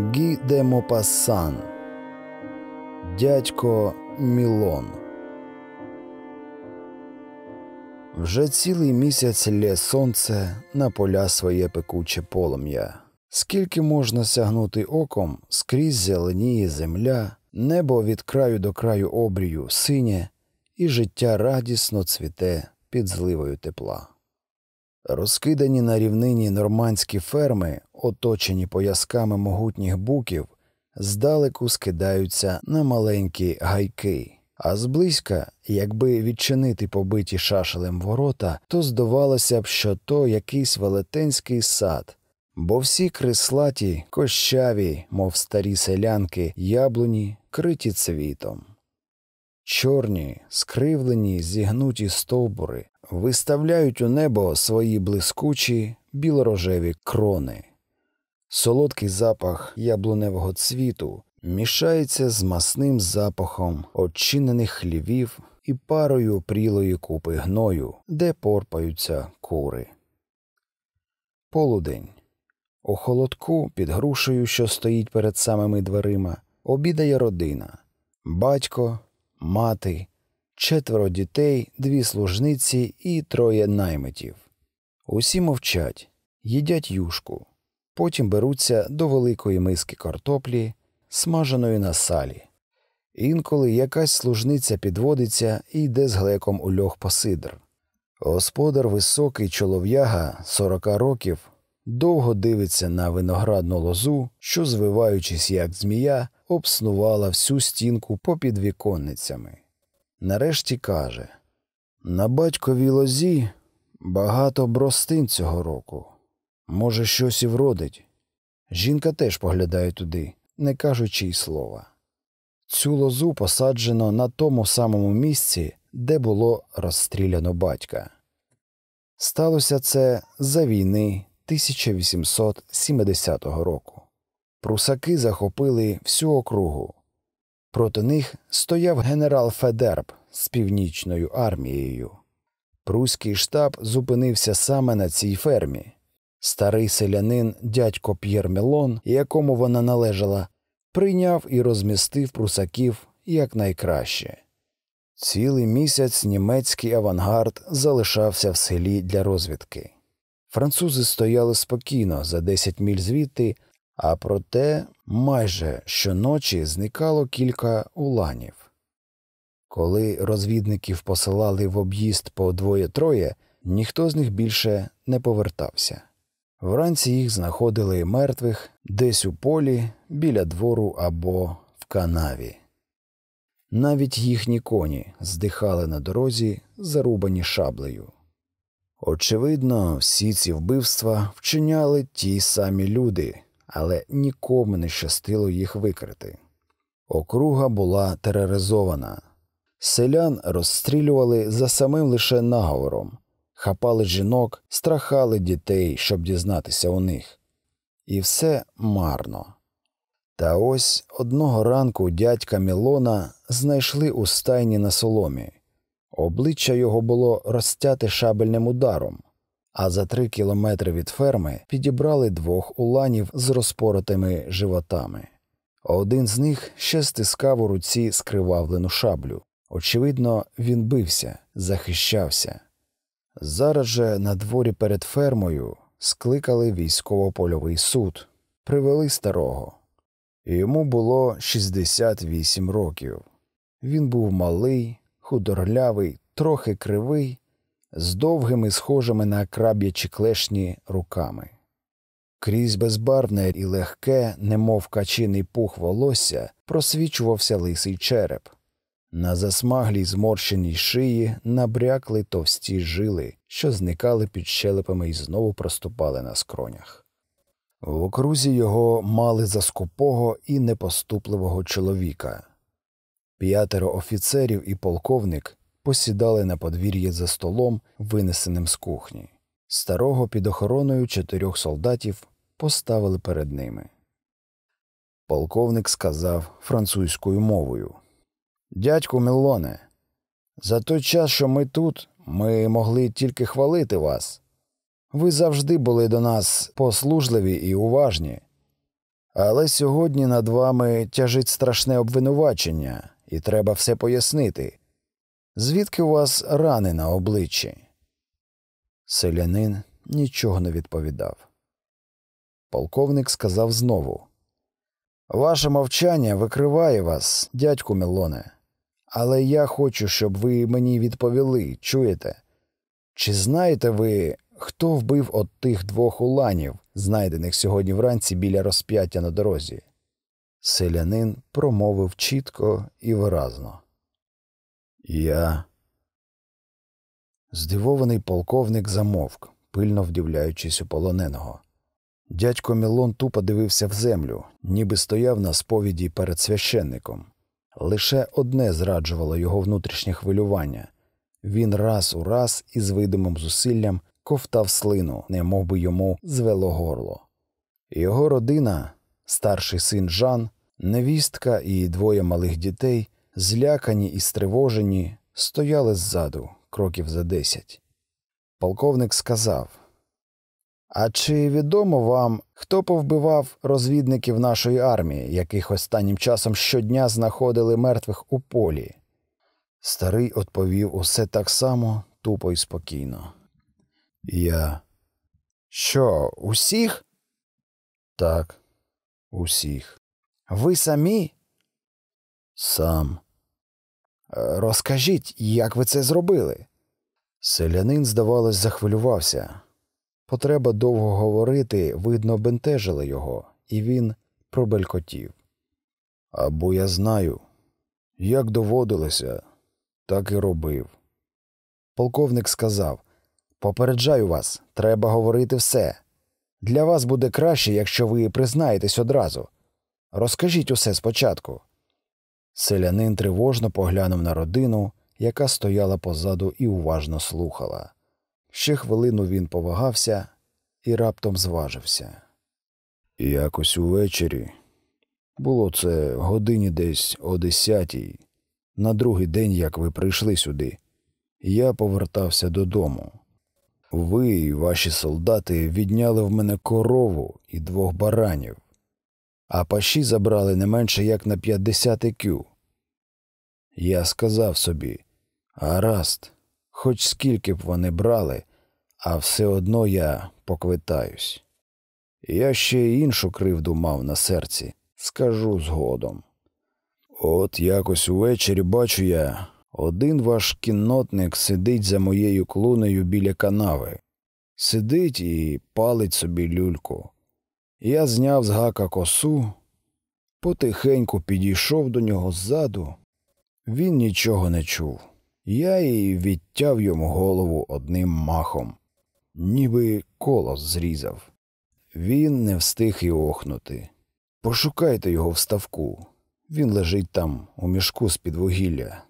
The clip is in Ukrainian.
Гі де Мопассан Дядько Мілон. Вже цілий місяць лє сонце на поля своє пекуче полум'я. Скільки можна сягнути оком, скрізь зеленіє земля, небо від краю до краю обрію синє, і життя радісно цвіте під зливою тепла. Розкидані на рівнині нормандські ферми, оточені поясками могутніх буків, здалеку скидаються на маленькі гайки, а зблизька, якби відчинити побиті шашелем ворота, то здавалося б, що то якийсь велетенський сад, бо всі крислаті, кощаві, мов старі селянки, яблуні, криті цвітом. Чорні, скривлені, зігнуті стовбури виставляють у небо свої блискучі білорожеві крони. Солодкий запах яблуневого цвіту мішається з масним запахом очинених хлівів і парою прілої купи гною, де порпаються кури. Полудень. У холодку під грушею, що стоїть перед самими дверима, обідає родина батько, мати, четверо дітей, дві служниці і троє наймитів. Усі мовчать, їдять юшку, потім беруться до великої миски картоплі, смаженої на салі. Інколи якась служниця підводиться і йде з глеком у льох по сидр. Господар високий чолов'яга сорока років довго дивиться на виноградну лозу, що, звиваючись, як змія, обснувала всю стінку попід віконницями. Нарешті каже На батьковій лозі багато бростин цього року. Може, щось і вродить. Жінка теж поглядає туди, не кажучи й слова. Цю лозу посаджено на тому самому місці, де було розстріляно батька. Сталося це за війни 1870 року. Прусаки захопили всю округу. Проти них стояв генерал Федерб з північною армією. Пруський штаб зупинився саме на цій фермі. Старий селянин дядько П'єр Мелон, якому вона належала, прийняв і розмістив прусаків якнайкраще. Цілий місяць німецький авангард залишався в селі для розвідки. Французи стояли спокійно за 10 міль звідти, а проте майже щоночі зникало кілька уланів. Коли розвідників посилали в об'їзд по двоє-троє, ніхто з них більше не повертався. Вранці їх знаходили мертвих десь у полі, біля двору або в канаві. Навіть їхні коні здихали на дорозі, зарубані шаблею. Очевидно, всі ці вбивства вчиняли ті самі люди, але нікому не щастило їх викрити. Округа була тероризована. Селян розстрілювали за самим лише наговором, хапали жінок, страхали дітей, щоб дізнатися у них. І все марно. Та ось одного ранку дядька Мілона знайшли у стайні на соломі. Обличчя його було розтяте шабельним ударом, а за три кілометри від ферми підібрали двох уланів з розпоротими животами. Один з них ще стискав у руці скривавлену шаблю. Очевидно, він бився, захищався. Зараз же на дворі перед фермою скликали військово-польовий суд, привели старого. Йому було 68 років. Він був малий, худорлявий, трохи кривий, з довгими, схожими на краб'ячі клешні руками. Крізь безбарвне і легке, немов качиний пух волосся, просвічувався лисий череп. На засмаглій зморщеній шиї набрякли товсті жили, що зникали під щелепами і знову проступали на скронях. В окрузі його мали за скупого і непоступливого чоловіка. П'ятеро офіцерів і полковник посідали на подвір'ї за столом, винесеним з кухні. Старого під охороною чотирьох солдатів поставили перед ними. Полковник сказав французькою мовою Дядьку Мелоне, за той час, що ми тут, ми могли тільки хвалити вас. Ви завжди були до нас послужливі і уважні. Але сьогодні над вами тяжить страшне обвинувачення, і треба все пояснити. Звідки у вас рани на обличчі? Селянин нічого не відповідав. Полковник сказав знову Ваше мовчання викриває вас, дядьку Мелоне, але я хочу, щоб ви мені відповіли, чуєте? Чи знаєте ви, хто вбив от тих двох уланів, знайдених сьогодні вранці біля розп'яття на дорозі? Селянин промовив чітко і виразно. Я. Здивований полковник замовк, пильно вдивляючись у полоненого. Дядько Мілон тупо дивився в землю, ніби стояв на сповіді перед священником. Лише одне зраджувало його внутрішнє хвилювання він раз у раз із видимим зусиллям ковтав слину, не би йому звело горло. Його родина, старший син Жан, невістка і двоє малих дітей, злякані і стривожені, стояли ззаду, кроків за десять. Полковник сказав А чи відомо вам, хто повбивав розвідників нашої армії, яких останнім часом щодня знаходили мертвих у полі? Старий відповів усе так само тупо і спокійно. Я. Що, усіх? Так, усіх. Ви самі? Сам. «Е, Розкажіть, як ви це зробили? Селянин, здавалось, захвилювався. Потреба довго говорити, видно, бентежила його, і він пробелькотів. Або я знаю, як доводилося, так і робив. Полковник сказав Попереджаю вас, треба говорити все. Для вас буде краще, якщо ви признаєтесь одразу. Розкажіть усе спочатку. Селянин тривожно поглянув на родину, яка стояла позаду і уважно слухала. Ще хвилину він повагався і раптом зважився. Якось увечері було це годині десь о десятій, на другий день, як ви прийшли сюди, я повертався додому. Ви і ваші солдати відняли в мене корову і двох баранів, а паші забрали не менше як на 50 кю. Я сказав собі гаразд, хоч скільки б вони брали, а все одно я поквитаюсь. Я ще іншу кривду мав на серці, скажу згодом. От якось увечері бачу я, один ваш кіннотник сидить за моєю клунею біля канави, сидить і палить собі люльку. Я зняв з гака косу, потихеньку підійшов до нього ззаду. Він нічого не чув. Я і відтяв йому голову одним махом, ніби колос зрізав. Він не встиг і охнути. Пошукайте його в ставку. Він лежить там у мішку з під вугілля,